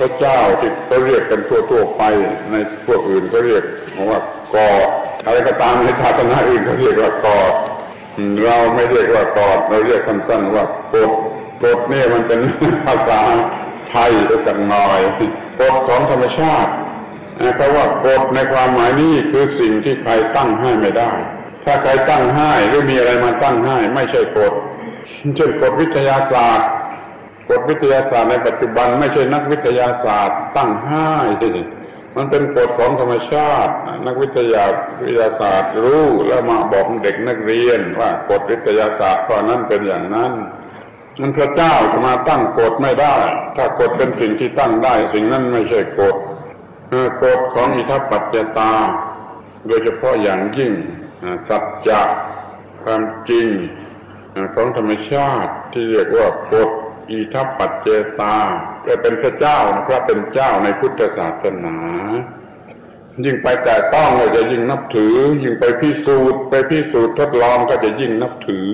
พระเจ้าที่เขาเรียกกันทั่วๆไป ในพวกอื่นเขาเรียกว่ากอดอะไรก็ตามในศาสนาอื่นเขาเรียกว่ากอดเราไม่เรียกว่ากอดเราเรียกสั้นๆว่ากดกดนี่มันเป็นภาษาไทยสักหน่อยกฎของธรรมชาติเพราะว่ากฎในความหมายนี้คือสิ่งที่ใครตั้งให้ไม่ได้ ถ้าใครตั้งให้หรือมีอะไรมาตั้งให้ไม่ใช่กฎเช่นกฎวิทยาศาสตร์ กฎวิทยาศาสตร์ในปัจจุบันไม่ใช่นักวิทยาศาสตร์ตั้งให้มันเป็นกฎของธรรมชาติ นักวิทยาวิทยาศาสตร์รู้แล้วมาบอกเด็กนักเรียนว่ากฎวิทยาศาสตร์ข้อนั้นเป็นอย่างนั้นมันพระเจ้าจะมาตั้งกฎไม่ได้ ถ้ากฎเป็นสิ่งที่ตั้งได้ สิ่งนั้นไม่ใช่กฎกฎของอิทัปปัจจตา โดยเฉพาะอย่างยิ่งสัจจะความจริงของธรรมชาติที่เรียกว่ากฎ อิทัปปัจเจตาแต่เป็นพระเจ้านะพระเป็นเจ้าในพุทธศาสนา ยิ่งไปแต่ต้องก็จะยิ่งนับถือ ยิ่งไปพิสูจน์ไปพิสูจน์ทดลองก็จะยิ่งนับถือ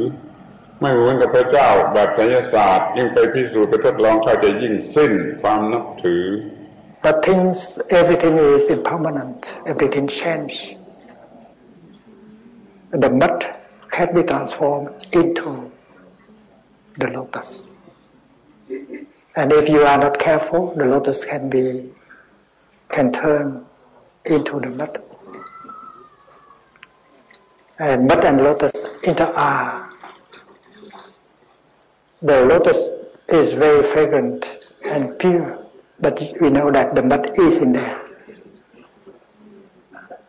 ไม่เหมือนกับพระเจ้าแบบไสยศาสตร์ ยิ่งไปพิสูจน์ไปทดลองก็จะยิ่งสิ้นความนับถือ But things, everything is impermanent, everything change. The mud can be transformed into the lotus. And if you are not careful, the lotus can be can turn into the mud. And mud and lotus interact. The lotus is very fragrant and pure but we know that the mud is in there.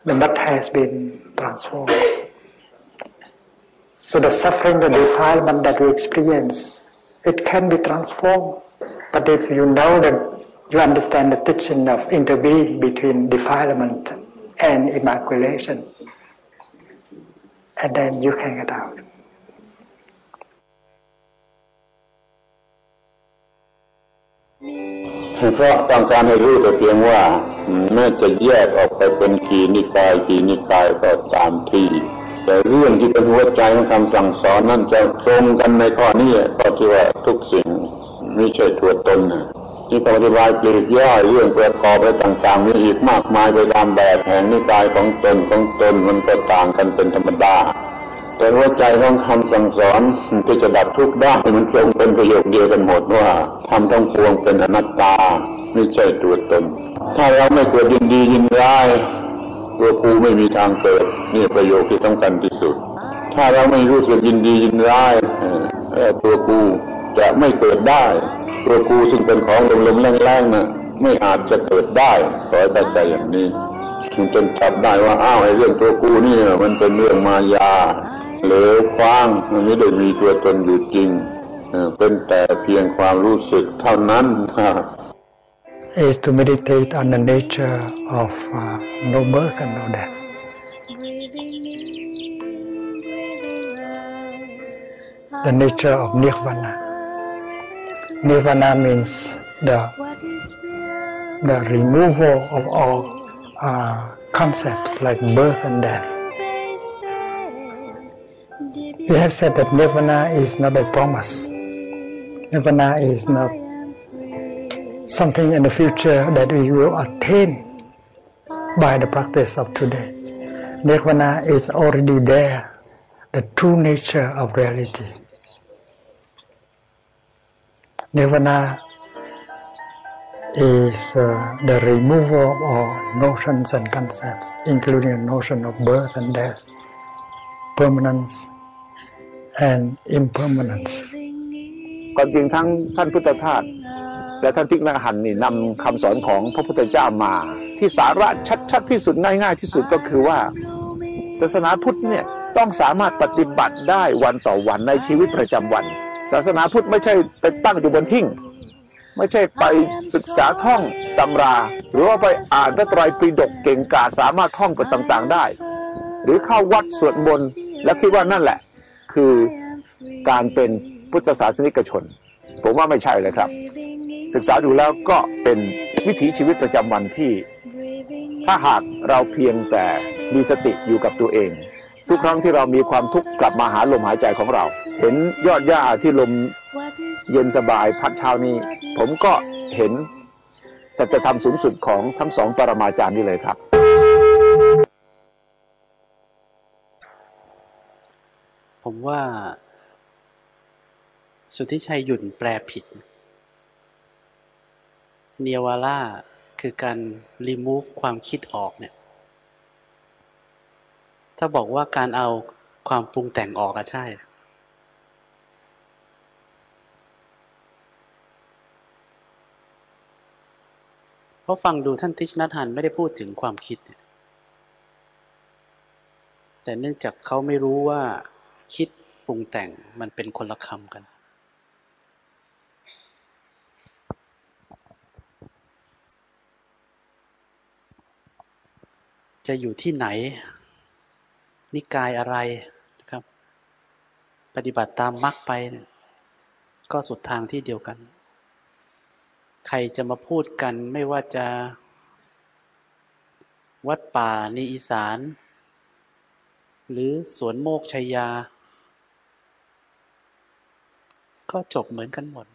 The mud has been transformed. So the suffering, the defilement that we experience, it can be transformed. But if you know that you understand the teaching of interbeing between defilement and immaculation, and then you can get out. เพราะต้องการให้รู้แต่เพียงว่าแม้จะแยกออกไปเป็นกี่นิกายกี่นิกายก็ตามที แต่เรื่องที่เป็นหัวใจของคำสั่งสอนนั่นจะตรงกันในข้อนี้ก็ที่ว่าทุกสิ่งไม่ใช่ตัวตนนี่อธิบายปลีกย่อยเรื่องประกอบอะไรต่างๆมีอีกมากมายไปตามแบบแห่งนิกายของตนของตนมันก็ต่างกันเป็นธรรมดา แต่หัวใจของคำสั่งสอนที่จะดับทุกข์ได้มันตรงเป็นประโยคเดียวกันหมดว่าทำทั้งปวงเป็นอนัตตาไม่ใช่ตัวตน ถ้าเราไม่เกิดยินดียินร้าย ตัวกูไม่มีทางเกิดนี่ประโยคที่สำคัญที่สุด ถ้าเราไม่รู้สึกยินดียินร้ายตัวกูจะไม่เกิดได้ ตัวกูซึ่งเป็นของลมๆแรงๆนะไม่อาจจะเกิดได้ขอให้เข้าใจอย่างนี้จนจับได้ว่าอ้าวไอ้เรื่องตัวกูนี่มันเป็นเรื่องมายาเหลวคว้างมันไม่ได้มีตัวตนอยู่จริงเป็นแต่เพียงความรู้สึกเท่านั้น is to meditate on the nature of uh, no birth and no death. The nature of nirvana. Nirvana means the the removal of all uh, concepts like birth and death. We have said that nirvana is not a promise. Nirvana is not something in the future that we will attain by the practice of today. Nirvana is already there, the true nature of reality. Nirvana is uh, the removal of all notions and concepts, including the notion of birth and death, permanence, and impermanence ความจริงทั้งท่านพุทธทาส และท่านทิกนักหันนี่นำคำสอนของพระพุทธเจ้ามา ที่สาระชัดๆที่สุดง่าย ๆ ที่สุดก็คือว่า ศาสนาพุทธเนี่ยต้องสามารถปฏิบัติได้วันต่อวันในชีวิตประจำวัน ศาสนาพุทธไม่ใช่ไปตั้งอยู่บนหิ้งไม่ใช่ไปศึกษาท่องตำรา หรือว่าไปอ่านพระไตรปิฎกเก่งกาจสามารถท่องกฎต่างๆได้ หรือเข้าวัดสวดมนต์แล้วคิดว่านั่นแหละ คือการเป็นพุทธศาสนิกชน ผมว่าไม่ใช่เลยครับ ศึกษาดูแล้วก็เป็นวิถีชีวิตประจำวันที่ ถ้าหากเราเพียงแต่มีสติอยู่กับตัวเอง ทุกครั้งที่เรามีความทุกข์กลับมาหาลมหายใจของเรา เห็นยอดหญ้าที่ลมเย็นสบายพัดเช้านี้ ผมก็เห็นสัจธรรมสูงสุดของทั้งสองปรมาจารย์นี่เลยครับผมว่า สุทธิชัยหยุ่นแปลผิด เนียวาล่าคือการ remove ความคิดออกเนี่ย ถ้าบอกว่าการเอาความปรุงแต่งออกอะใช่ เพราะฟังดูท่านทิชนัทฮันไม่ได้พูดถึงความคิด แต่เนื่องจากเขาไม่รู้ว่าคิดปรุงแต่งมันเป็นคนละคำกัน จะอยู่ที่ไหน นิกายอะไรนะครับ ปฏิบัติตามมรรคไปก็สุดทางที่เดียวกัน ใครจะมาพูดกันไม่ว่าจะ วัดป่าในอีสาน หรือสวนโมกชัยยา ก็จบเหมือนกันหมด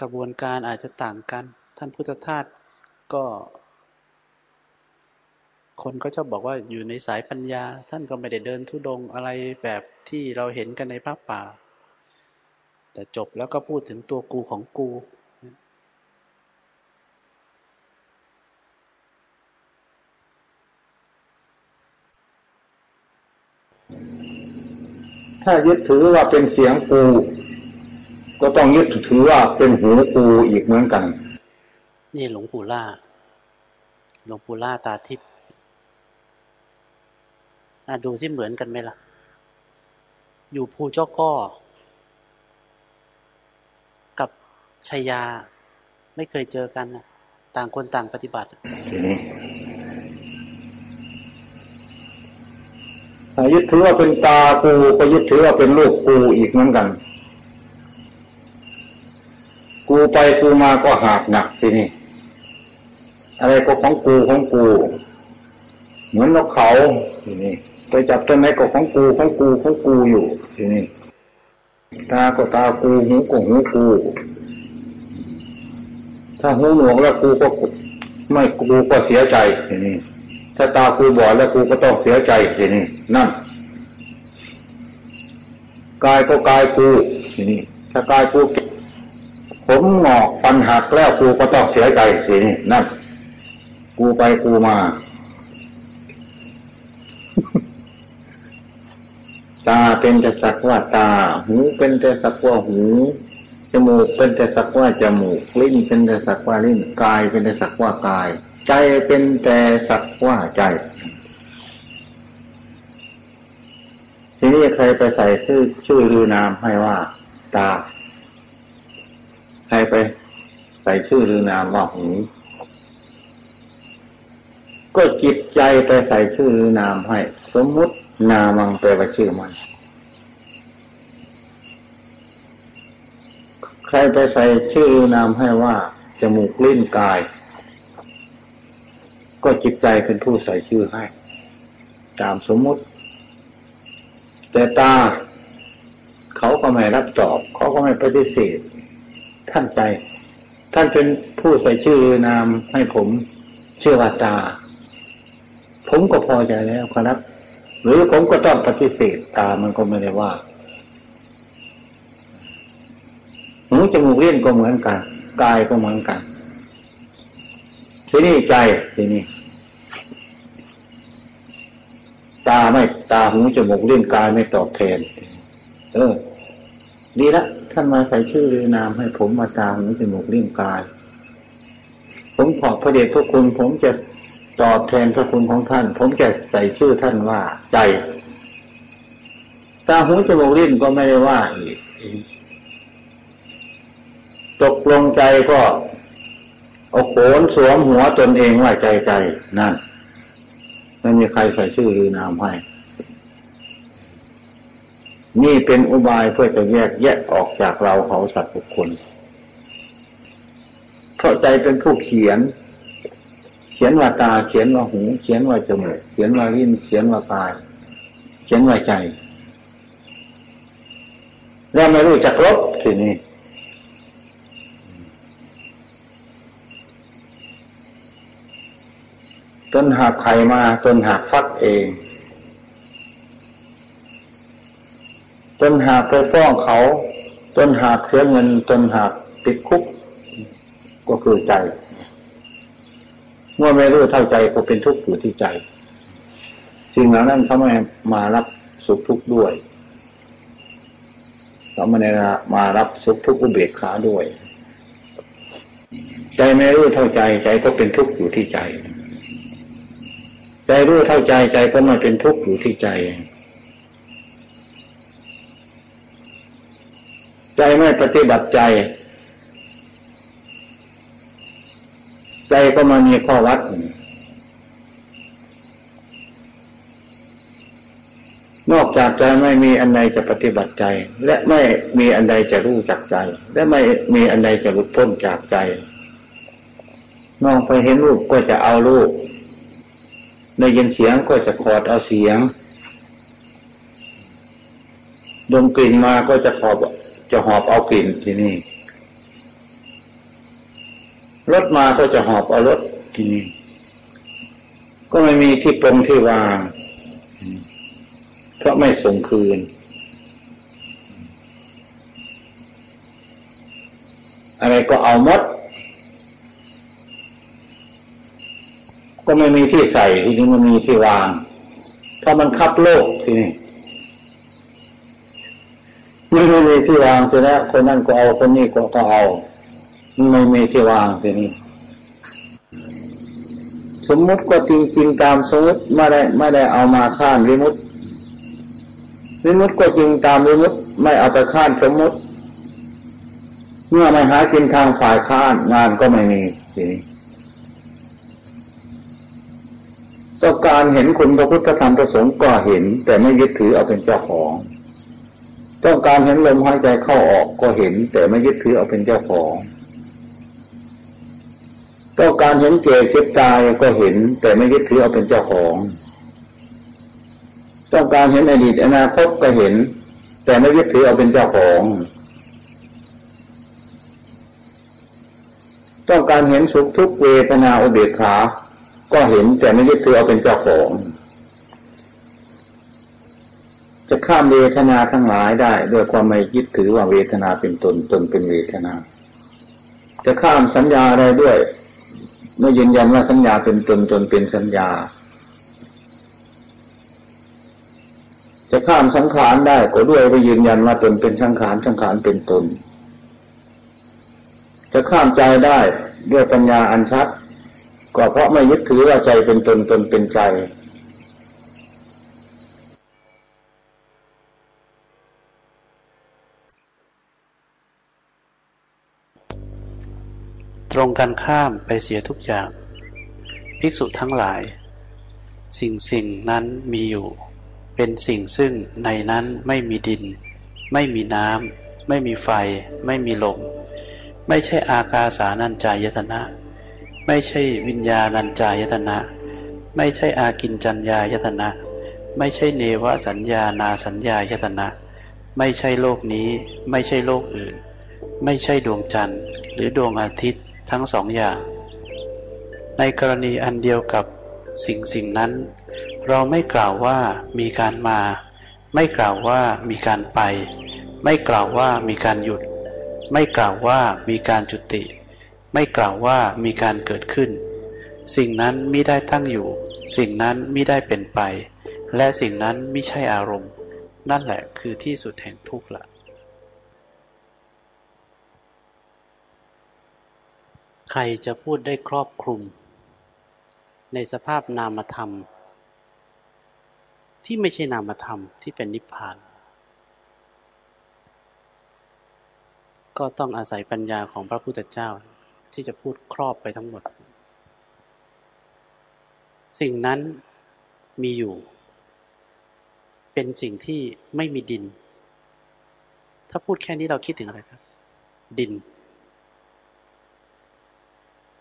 กระบวนการอาจจะต่างกัน ท่านพุทธทาสก็ คนก็ชอบบอกว่าอยู่ในสายปัญญา ท่านก็ไม่ได้เดินทุดงอะไรแบบที่เราเห็นกันในพระป่า แต่จบแล้วก็พูดถึงตัวกูของกูถ้ายึดถือว่าเป็นเสียงกู ก็ต้องยึดถือว่าเป็นหูกูอีกเหมือนกัน นี่หลวงปู่ล่า หลวงปู่ล่าตาทิพย์อะดูสิเหมือนกันไหมล่ะ อยู่ภูเจ้าก้อกับชัยยาไม่เคยเจอกันนะต่างคนต่างปฏิบัติทีนี้ถ้ายึดถือว่าเป็นตากูก็ยึดถือว่าเป็นลูกกูอีกเหมือนกัน กูไปกูมาก็หาบหนักทีนี้อะไรก็ของกูของกู เหมือนนกเขาทีนี้ไปจับต้นไม้ก็ของกูของกูของกูอยู่ทีนี้ตาก็ตากูหูก็หูกู ถ้าหูหนวกแล้วกูก็ไม่กูก็เสียใจทีนี้ถ้าตากูบอดแล้วกูก็ต้องเสียใจทีนี้นั่นกายก็กายกูทีนี้ถ้ากายกู ผมงอกฟันหักแล้วกูก็ต้องเสียใจทีนี้นั่นกูไปกูมาตาเป็นแต่สักว่าตา หูเป็นแต่สักว่าหูจมูกเป็นแต่สักว่าจมูกลิ้นเป็นแต่สักว่าลิ้นกายเป็นแต่สักว่ากาย ใจเป็นแต่สักว่าใจ ทีนี้ใครไปใส่ชื่อชื่อรือนามให้ว่า ตา ใครไปใส่ชื่อหรือนามว่าหูก็จิตใจไปใส่ชื่อหรือนามให้ สมมุตินามังแปลว่าชื่อมัน ใครไปใส่ชื่อหรือนามให้ว่าจมูกลิ้นกาย ก็จิตใจเป็นผู้ใส่ชื่อให้ ตามสมมุติ แต่ตาเขาก็ไม่รับตอบ เขาก็ไม่ปฏิเสธ ท่านใจท่านเป็นผู้ใส่ชื่อนามให้ผมชื่อว่าตา ผมก็พอใจแล้วครับ หรือผมก็ต้องปฏิเสธตามันก็ไม่ได้ว่าหูจมูกเลี้ยนก็เหมือนกันกายก็เหมือนกัน ที่นี้ใจที่นี้ตาไม่ตาหูจมูกเลี้ยนกายไม่ตอบแทน เออ ดีละ ท่านมาใส่ชื่อหรือนามให้ผมมาตาหูจมูกเลี้ยนกาย ผมขอบพระเดชพระคุณ ผมจะตอบแทนพระคุณของท่าน ผมจะใส่ชื่อท่านว่าใจตาหูจมูกลิ้นก็ไม่ได้ว่าอีกตกลงใจก็เอาโขนสวมหัวตนเองว่าใจใจนั่นไม่มีใครใส่ชื่อหรือนามให้ นี่เป็นอุบายเพื่อจะแยกแยะออกจากเราเขาสัตว์บุคคลเพราะใจเป็นผู้เขียน เขียนว่าตา เขียนว่าหู เขียนว่าจมูก เขียนว่าลิ้น เขียนว่ากาย เขียนว่าใจ แล้วไม่รู้จักลบทีนี้ต้นหากไข่มาต้นหากฟักเอง ต้นหากไปฟ้องเขาต้นหากเสียเงินต้นหากติดคุก ก็คือใจ เมื่อไม่รู้เท่าใจก็เป็นทุกข์อยู่ที่ใจ สิ่งเหล่านั้นเขาไม่มารับสุขทุกข์ด้วยเขาไม่ได้มารับสุขทุกข์อุเบกขาด้วย ใจไม่รู้เท่าใจใจก็เป็นทุกข์อยู่ที่ใจ ใจรู้เท่าใจใจก็มาเป็นทุกข์อยู่ที่ใจ ใจไม่ปฏิบัติใจ ใจก็มามีข้อวัด นอกจากใจไม่มีอันใดจะปฏิบัติใจ และไม่มีอันใดจะรู้จักใจ และไม่มีอันใดจะหลุดพ้นจากใจนองไปเห็นรูปก็จะเอารูปในยินเสียงก็จะขอดเอาเสียง ดมกลิ่นมาก็จะขอบ จะหอบเอากลิ่นที่นี่รถมาก็จะหอบเอารถที่นี่ก็ไม่มีที่ปรงที่วางเพราะไม่ส่งคืน อะไรก็เอามด ก็ไม่มีที่ใส่ที่นี่มันมีที่วาง เพราะมันคับโลกที่นี่ ไม่มีที่วางเสียแล้วคนนั้นก็เอาคนนี้ก็ก็เอา ไม่มีที่วางทีนี้ สมมุติก็จริงจริงตามสมมติไม่ได้ไม่ได้เอามาข้านวิมุตวิมุตก็จริงตามวิมุตไม่เอาไปข้านสมมุติ เมื่อไม่หากินทางฝ่ายข้านงานก็ไม่มีทีนี้ต้องการเห็นคุณพระพุทธธรรมประสงค์ก็เห็น แต่ไม่ยึดถือเอาเป็นเจ้าของ ต้องการเห็นลมหายใจเข้าออกก็เห็น แต่ไม่ยึดถือเอาเป็นเจ้าของต้องการเห็นเก่เจ็บตายก็เห็น แต่ไม่ยึดถือเอาเป็นเจ้าของ ต้องการเห็นอดีตอนาคตก็เห็น แต่ไม่ยึดถือเอาเป็นเจ้าของ ต้องการเห็นสุขทุกเวทนาอุเบกขา ก็เห็นแต่ไม่ยึดถือเอาเป็นเจ้าของ จะข้ามเวทนาทั้งหลายได้ด้วยความไม่ยึดถือว่าเวทนาเป็นตนตนเป็นเวทนา จะข้ามสัญญาได้ด้วย เมื่อยืนยันว่าสัญญาเป็นตนตนเป็นสัญญา จะข้ามสังขารได้ก็ด้วยไปยืนยันว่าตนเป็นสังขารสังขารเป็นตน จะข้ามใจได้ด้วยปัญญาอันชัดก็เพราะไม่ยึดถือว่าใจเป็นตนตนเป็นใจ รงกันข้ามไปเสียทุกอย่าง ภิกษุทั้งหลาย สิ่งสิ่งนั้นมีอยู่ เป็นสิ่งซึ่งในนั้นไม่มีดิน ไม่มีน้ำไม่มีไฟ ไม่มีลม ไม่ใช่อากาสานัญจายตนะ ไม่ใช่วิญญาณัญจายตนะ ไม่ใช่อากินจัญญายตนะ ไม่ใช่เนวสัญญานาสัญญายตนะ ไม่ใช่โลกนี้ ไม่ใช่โลกอื่น ไม่ใช่ดวงจันทร์หรือดวงอาทิตย์ ทั้งสองอย่าง ในกรณีอันเดียวกับสิ่งสิ่งนั้น เราไม่กล่าวว่ามีการมา ไม่กล่าวว่ามีการไป ไม่กล่าวว่ามีการหยุด ไม่กล่าวว่ามีการจุติ ไม่กล่าวว่ามีการเกิดขึ้น สิ่งนั้นไม่ได้ตั้งอยู่ สิ่งนั้นไม่ได้เป็นไป และสิ่งนั้นไม่ใช่อารมณ์ นั่นแหละคือที่สุดแห่งทุกข์ละ ใครจะพูดได้ครอบคลุม ในสภาพนามธรรม ที่ไม่ใช่นามธรรมที่เป็นนิพพาน ก็ต้องอาศัยปัญญาของพระพุทธเจ้าที่จะพูดครอบไปทั้งหมด สิ่งนั้นมีอยู่ เป็นสิ่งที่ไม่มีดิน ถ้าพูดแค่นี้เราคิดถึงอะไรครับ ดิน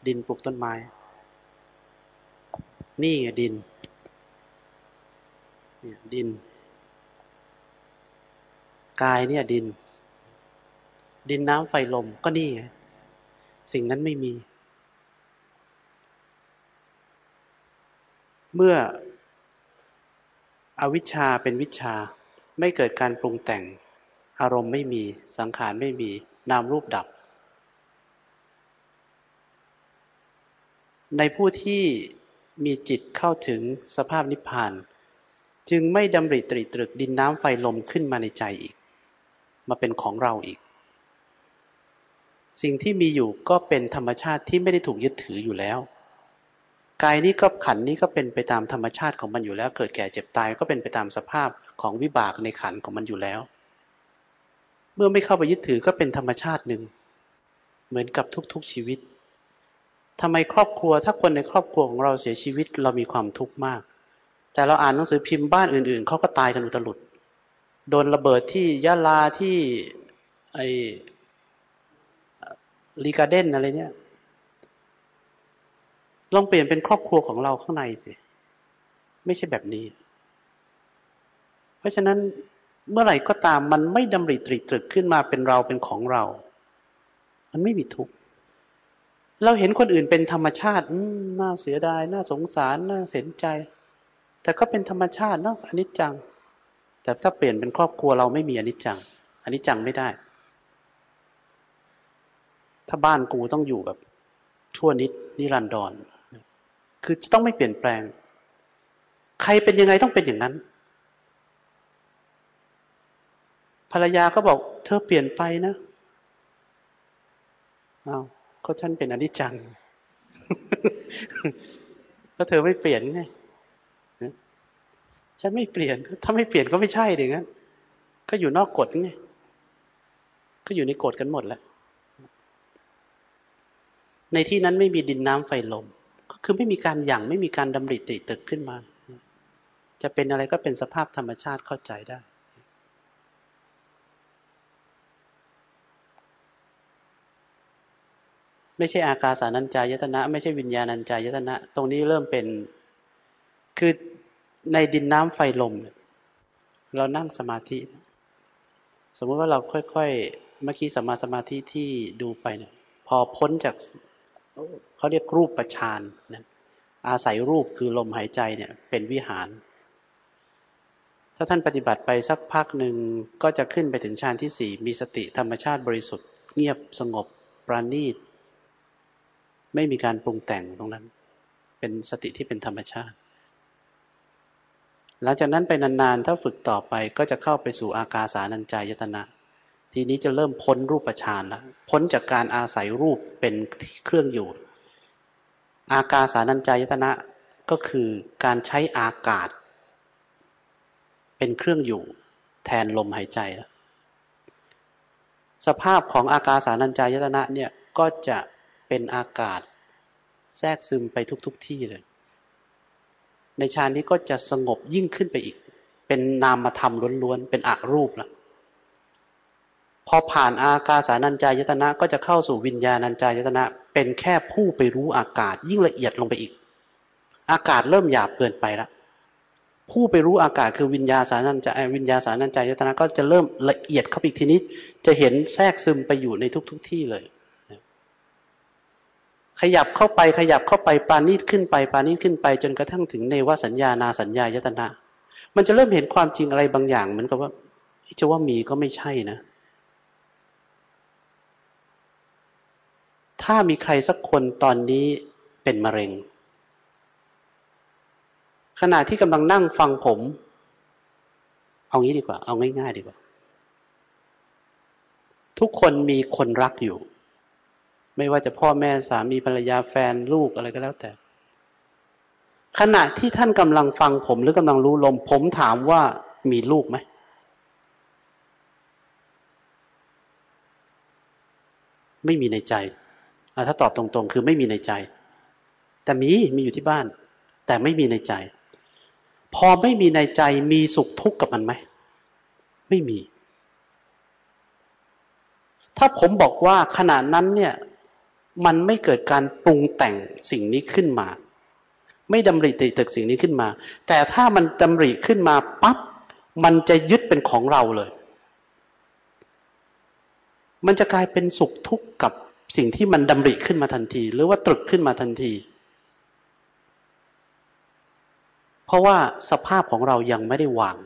ดินปลูกต้นไม้ นี่ไงดินเนี่ยดิน กายเนี่ยดิน ดินน้ำไฟลมก็นี่ไงสิ่งนั้นไม่มี เมื่ออวิชชาเป็นวิชาไม่เกิดการปรุงแต่ง อารมณ์ไม่มีสังขารไม่มี นามรูปดับ ในผู้ที่มีจิตเข้าถึงสภาพนิพพาน จึงไม่ดำริตรีตรึกดินน้ำไฟลมขึ้นมาในใจอีก มาเป็นของเราอีก สิ่งที่มีอยู่ก็เป็นธรรมชาติที่ไม่ได้ถูกยึดถืออยู่แล้วกายนี้ก็ขันนี้ก็เป็นไปตามธรรมชาติของมันอยู่แล้ว เกิดแก่เจ็บตายก็เป็นไปตามสภาพของวิบากในขันของมันอยู่แล้ว เมื่อไม่เข้าไปยึดถือก็เป็นธรรมชาติหนึ่งเหมือนกับทุกๆชีวิต ทำไมครอบครัว ถ้าคนในครอบครัวของเราเสียชีวิต เรามีความทุกข์มาก แต่เราอ่านหนังสือพิมพ์บ้านอื่น ๆเขาก็ตายกันอุตลุดโดนระเบิดที่ยะลาที่ไอลีกาเดนอะไรเนี่ยลองเปลี่ยนเป็นครอบครัวของเราข้างในสิ ไม่ใช่แบบนี้ เพราะฉะนั้นเมื่อไหร่ก็ตามมันไม่ดำริตรีตรึกขึ้นมาเป็นเราเป็นของเรา มันไม่มีทุกข์ เราเห็นคนอื่นเป็นธรรมชาติน่าเสียดาย น่าสงสาร น่าเสียใจ แต่ก็เป็นธรรมชาติเนาะอนิจจัง แต่ถ้าเปลี่ยนเป็นครอบครัวเราไม่มีอนิจจังอนิจจังไม่ได้ ถ้าบ้านกูต้องอยู่แบบชั่วนิดนิรันดร คือจะต้องไม่เปลี่ยนแปลง ใครเป็นยังไงต้องเป็นอย่างนั้น ภรรยาก็บอก เธอเปลี่ยนไปนะอา้าว ก็ฉันเป็นอนิจจังแล้วเธอไม่เปลี่ยนไงฉันไม่เปลี่ยน ถ้าไม่เปลี่ยนก็ไม่ใช่เด็งั้น ก็อยู่นอกกฎไง ก็อยู่ในกฎกันหมดแล้ว ในที่นั้นไม่มีดินน้ำไฟลม ก็คือไม่มีการหยั่งไม่มีการดำริติตึกขึ้นมา จะเป็นอะไรก็เป็นสภาพธรรมชาติเข้าใจได้ ไม่ใช่อากาสานัญจายตนะ ไม่ใช่วิญญาณัญจายตนะ ตรงนี้เริ่มเป็น คือในดินน้ำไฟลม เรานั่งสมาธิ สมมติว่าเราค่อยๆ เมื่อกี้สมาสมาธิที่ดูไปเนี่ยพอพ้นจากเขาเรียกรูปประชานนะอาศัยรูปคือลมหายใจเนี่ย เป็นวิหาร ถ้าท่านปฏิบัติไปสักพักหนึ่งก็จะขึ้นไปถึงฌานที่สี่มีสติธรรมชาติบริสุทธิ์ เงียบสงบปราณีต ไม่มีการปรุงแต่งตรงนั้น เป็นสติที่เป็นธรรมชาติ หลังจากนั้นไปนานๆ ถ้าฝึกต่อไปก็จะเข้าไปสู่อากาสานัญจายตนะ ทีนี้จะเริ่มพ้นรูปฌานแล้วพ้นจากการอาศัยรูปเป็นเครื่องอยู่ อากาสานัญจายตนะก็คือการใช้อากาศ เป็นเครื่องอยู่ แทนลมหายใจแล้วสภาพของอากาสานัญจายตนะเนี่ยก็จะ เป็นอากาศ แทรกซึมไปทุกๆทที่เลย ในฌานนี้ก็จะสงบยิ่งขึ้นไปอีก เป็นนามธรรมล้วนๆ เป็นอักรูปล้วพอผ่านอากาสานัญจายตนะก็จะเข้าสู่วิญญาณัญจายตนะ เป็นแค่ผู้ไปรู้อากาศ ยิ่งละเอียดลงไปอีก อากาศเริ่มหยาบเกินไปล้วผู้ไปรู้อากาศคือวิญญาสานัญจวิญญาสานัญจายตนะก็จะเริ่มละเอียดเข้าไปอีกทีนี้ จะเห็นแทรกซึมไปอยู่ในทุก ๆทที่เลย ขยับเข้าไปขยับเข้าไปปานีตขึ้นไปปานีตขึ้นไป จนกระทั่งถึงเนวสัญญานาสัญญายตนะ มันจะเริ่มเห็นความจริงอะไรบางอย่างเหมือนกับว่าจะว่ามีก็ไม่ใช่นะ ถ้ามีใครสักคนตอนนี้เป็นมะเร็ง ขณะที่กำลังนั่งฟังผม เอางี้ดีกว่า เอาง่าย ๆ ดีกว่า ทุกคนมีคนรักอยู่ ไม่ว่าจะพ่อแม่สามีภรรยาแฟนลูกอะไรก็แล้วแต่ ขณะที่ท่านกำลังฟังผมหรือกำลังรู้ลม ผมถามว่ามีลูกไหมไม่มีในใจ ถ้าตอบตรงๆ คือไม่มีในใจ แต่มี มีอยู่ที่บ้าน แต่ไม่มีในใจ พอไม่มีในใจ มีสุขทุกข์กับมันไหม ไม่มี ถ้าผมบอกว่าขณะนั้นเนี่ย มันไม่เกิดการปรุงแต่งสิ่งนี้ขึ้นมา ไม่ดำริติตึกสิ่งนี้ขึ้นมา แต่ถ้ามันดำริขึ้นมาปั๊บมันจะยึดเป็นของเราเลย มันจะกลายเป็นสุขทุกข์กับสิ่งที่มันดำริขึ้นมาทันที หรือว่าตรึกขึ้นมาทันที เพราะว่าสภาพของเรายังไม่ได้วาง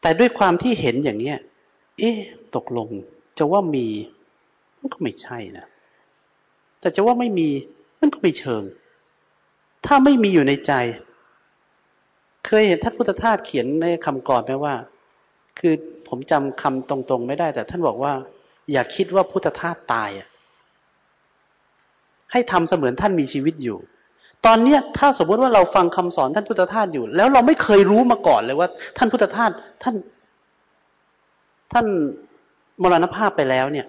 แต่ด้วยความที่เห็นอย่างเนี้ย เอ๊ะ ตกลงจะว่ามี มันก็ไม่ใช่นะ แต่จะว่าไม่มีมันก็ไม่เชิง ถ้าไม่มีอยู่ในใจ เคยเห็นท่านพุทธทาสเขียนในคำก่อนไหมว่า คือผมจำคำตรงๆ ไม่ได้ แต่ท่านบอกว่า อย่าคิดว่าพุทธทาสตายให้ทำเสมือนท่านมีชีวิตอยู่ ตอนเนี้ถ้าสมมติว่าเราฟังคำสอนท่านพุทธทาสอยู่ แล้วเราไม่เคยรู้มาก่อนเลยว่า ท่านพุทธทาสท่าน ท่านมรณภาพไปแล้วเนี่ย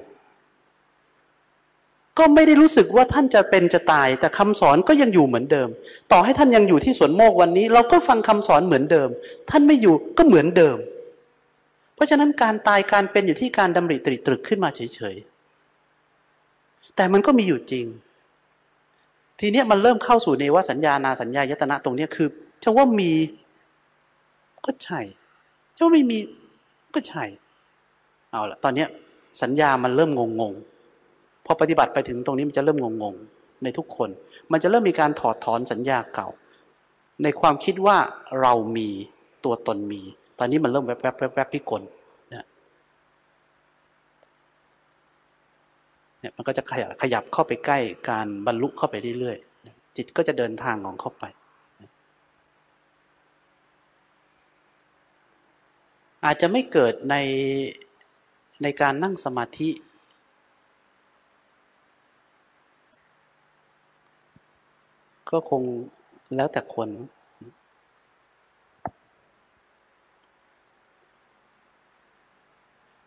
ก็ไม่ได้รู้สึกว่าท่านจะเป็นจะตาย แต่คำสอนก็ยังอยู่เหมือนเดิม ต่อให้ท่านยังอยู่ที่สวนโมกวันนี้ เราก็ฟังคำสอนเหมือนเดิม ท่านไม่อยู่ก็เหมือนเดิม เพราะฉะนั้นการตายการเป็นอยู่ที่การดำริตริตรึกขึ้นมาเฉยๆแต่มันก็มีอยู่จริง ทีนี้มันเริ่มเข้าสู่ในว่าสัญญานาสัญญายตนะตรงนี้คือจะว่ามี ก็ใช่จะว่าไม่มีก็ใช่เอาละตอนนี้สัญญามันเริ่มงงๆ พอปฏิบัติไปถึงตรงนี้มันจะเริ่มงงๆ ในทุกคน มันจะเริ่มมีการถอดถอนสัญญาเก่า ในความคิดว่าเรามีตัวตนมี ตอนนี้มันเริ่มแวบแวบแวบแวบพิกลเนี่ยเนี่ยมันก็จะขยับขยับเข้าไปใกล้การบรรลุเข้าไปเรื่อยๆจิตก็จะเดินทางของเข้าไปอาจจะไม่เกิดในในการนั่งสมาธิ ก็คงแล้วแต่คน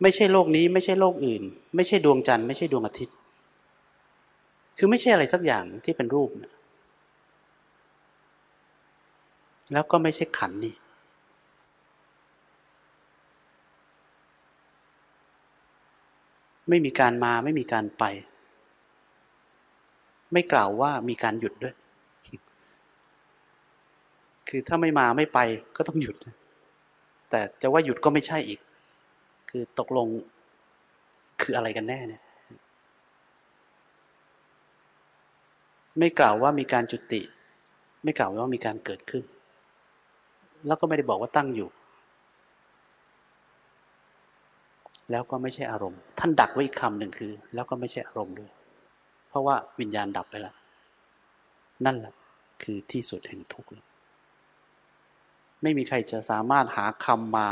ไม่ใช่โลกนี้ไม่ใช่โลกอื่น ไม่ใช่ดวงจันทร์ไม่ใช่ดวงอาทิตย์ คือไม่ใช่อะไรสักอย่างที่เป็นรูปนะแล้วก็ไม่ใช่ขันนี่ ไม่มีการมาไม่มีการไป ไม่กล่าวว่ามีการหยุดด้วย คือถ้าไม่มาไม่ไปก็ต้องหยุด แต่จะว่าหยุดก็ไม่ใช่อีก คือตกลงคืออะไรกันแน่เนี่ย ไม่กล่าวว่ามีการจุติ ไม่กล่าวว่ามีการเกิดขึ้น แล้วก็ไม่ได้บอกว่าตั้งอยู่ แล้วก็ไม่ใช่อารมณ์ ท่านดักไว้อีกคำหนึ่งคือ แล้วก็ไม่ใช่อารมณ์ด้วย เพราะว่าวิญญาณดับไปแล้ว นั่นแหละคือที่สุดแห่งทุกข์ ไม่มีใครจะสามารถหาคำมา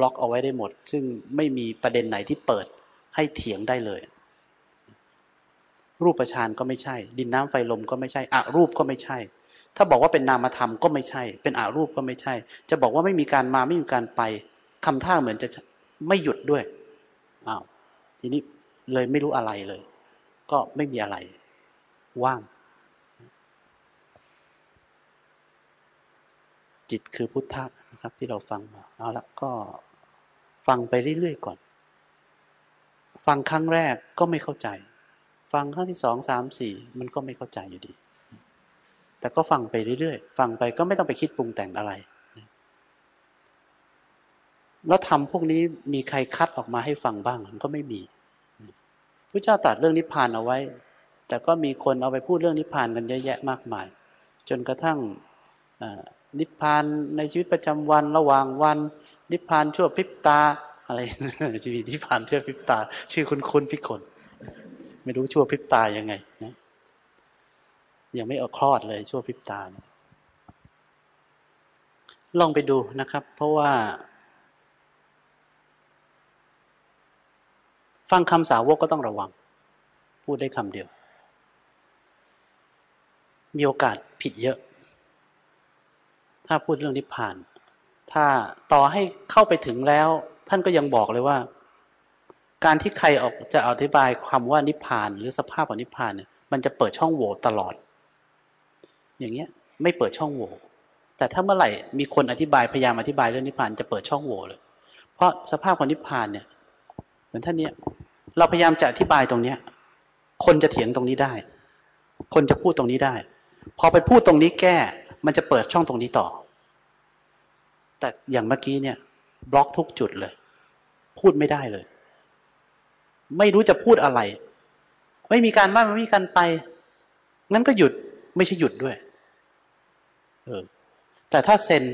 ล็อกเอาไว้ได้หมด ซึ่งไม่มีประเด็นไหนที่เปิดให้เถียงได้เลย รูปประชานก็ไม่ใช่ ดินน้ำไฟลมก็ไม่ใช่อะรูปก็ไม่ใช่ ถ้าบอกว่าเป็นนามธรรมก็ไม่ใช่ เป็นอารูปก็ไม่ใช่ จะบอกว่าไม่มีการมาไม่มีการไปคำท่าเหมือนจะไม่หยุดด้วยอ้าวทีนี้เลยไม่รู้อะไรเลย ก็ไม่มีอะไร ว่าง จิตคือพุทธะนะครับ ที่เราฟังมาเอาละก็ฟังไปเรื่อยๆก่อน ฟังครั้งแรกก็ไม่เข้าใจ ฟังครั้งที่สองสามสี่มันก็ไม่เข้าใจอยู่ดี แต่ก็ฟังไปเรื่อยๆ ฟังไปก็ไม่ต้องไปคิดปรุงแต่งอะไรแล้วทำพวกนี้มีใครคัดออกมาให้ฟังบ้างมันก็ไม่มีพระเจ้าตัดเรื่องนิพพานเอาไว้ แต่ก็มีคนเอาไปพูดเรื่องนิพพานกันเยอะแยะมากมาย จนกระทั่ง นิพพานในชีวิตประจำวันระหว่างวัน นิพพานชั่วพริบตาอะไรชีวิตนิพพานชั่วพริบตา ชื่อคุณคุณพิกลไม่รู้ชั่วพริบตายังไงนะยังไม่ออกคลอดเลยชั่วพริบตาลองไปดูนะครับ เพราะว่า ฟังคำสาวกก็ต้องระวัง พูดได้คำเดียว มีโอกาสผิดเยอะ ถ้าพูดเรื่องนิพพาน ถ้าต่อให้เข้าไปถึงแล้ว ท่านก็ยังบอกเลยว่า การที่ใครออกจะอธิบายความว่านิพพาน หรือสภาพของนิพพานเนี่ยมันจะเปิดช่องโหว่ตลอด อย่างเงี้ยไม่เปิดช่องโหว่แต่ถ้าเมื่อไหร่มีคนอธิบายพยายามอธิบายเรื่องนิพพานจะเปิดช่องโหว่เลย เพราะสภาพของนิพพานเนี่ยเหมือนท่านเนี้ยเราพยายามจะอธิบายตรงเนี้ย คนจะเถียงตรงนี้ได้ คนจะพูดตรงนี้ได้ พอไปพูดตรงนี้แก้ มันจะเปิดช่องตรงนี้ต่อ แต่อย่างเมื่อกี้เนี่ย บล็อกทุกจุดเลย พูดไม่ได้เลย ไม่รู้จะพูดอะไร ไม่มีการบ้านไม่มีการไป งั้นก็หยุดไม่ใช่หยุดด้วย เออ แต่ถ้าเซน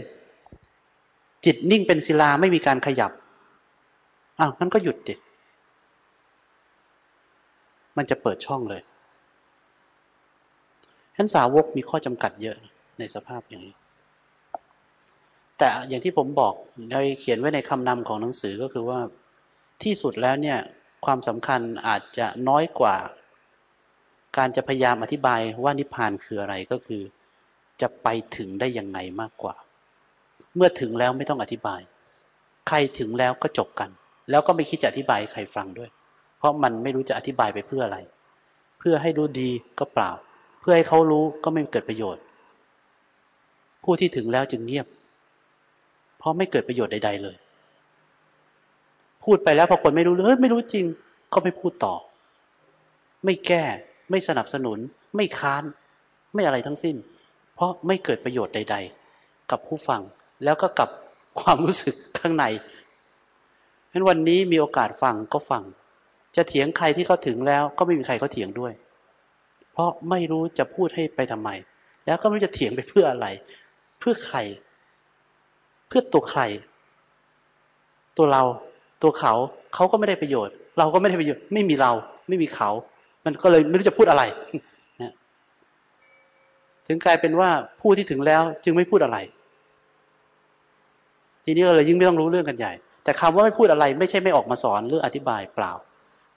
จิตนิ่งเป็นศิลาไม่มีการขยับ อ้าวงั้นก็หยุดดิมันจะเปิดช่องเลยฉะนั้นสาวกมีข้อจำกัดเยอะ ในสภาพอย่างนี้ แต่อย่างที่ผมบอกในเขียนไว้ในคำนำของหนังสือก็คือว่าที่สุดแล้วเนี่ยความสำคัญอาจจะน้อยกว่า การจะพยายามอธิบายว่านิพพานคืออะไรก็คือ จะไปถึงได้ยังไงมากกว่า เมื่อถึงแล้วไม่ต้องอธิบาย ใครถึงแล้วก็จบกัน แล้วก็ไม่คิดจะอธิบายใครฟังด้วย เพราะมันไม่รู้จะอธิบายไปเพื่ออะไร เพื่อให้รู้ดีก็เปล่า เพื่อให้เขารู้ก็ไม่เกิดประโยชน์ ผู้ที่ถึงแล้วจึงเงียบ เพราะไม่เกิดประโยชน์ใด ๆ เลย พูดไปแล้วพอคนไม่รู้เลยไม่รู้จริง ก็ไม่พูดต่อ ไม่แก้ ไม่สนับสนุน ไม่ค้าน ไม่อะไรทั้งสิ้น เพราะไม่เกิดประโยชน์ใด ๆ กับผู้ฟังแล้วก็กับความรู้สึกข้างในฉะนั้นวันนี้มีโอกาสฟังก็ฟัง จะเถียงใครที่เขาถึงแล้ว ก็ไม่มีใครเขาเถียงด้วย เพราะไม่รู้จะพูดให้ไปทำไม แล้วก็ไม่รู้จะเถียงไปเพื่ออะไร เพื่อใคร เพื่อตัวใคร ตัวเรา ตัวเขา เขาก็ไม่ได้ประโยชน์ เราก็ไม่ได้ประโยชน์ ไม่มีเรา ไม่มีเขา มันก็เลยไม่รู้จะพูดอะไรนะถึงกลายเป็นว่าผู้ที่ถึงแล้วจึงไม่พูดอะไร ทีนี้เราเลยยิ่งไม่ต้องรู้เรื่องกันใหญ่ แต่คำว่าไม่พูดอะไร ไม่ใช่ไม่ออกมาสอนหรืออธิบายเปล่า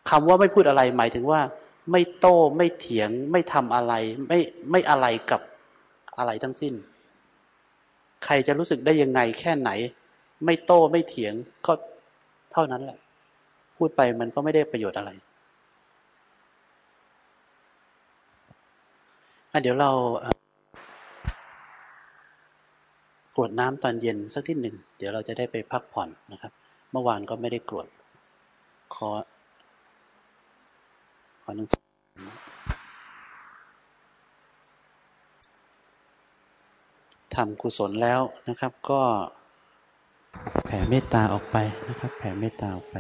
คำว่าไม่พูดอะไรหมายถึงว่าไม่โต้ไม่เถียงไม่ทำอะไร ไม่ไม่อะไรกับอะไรทั้งสิ้น ใครจะรู้สึกได้ยังไงแค่ไหน ไม่โต้ไม่เถียงก็เท่านั้นแหละ พูดไปมันก็ไม่ได้ประโยชน์อะไรอะเดี๋ยวเรากรวดน้ำตอนเย็นสักทีหนึ่ง เดี๋ยวเราจะได้ไปพักผ่อนนะครับ เมื่อวานก็ไม่ได้กรวดขอขอหนังสือ ทำกุศลแล้วนะครับ ก็แผ่เมตตาออกไปนะครับ แผ่เมตตาออกไป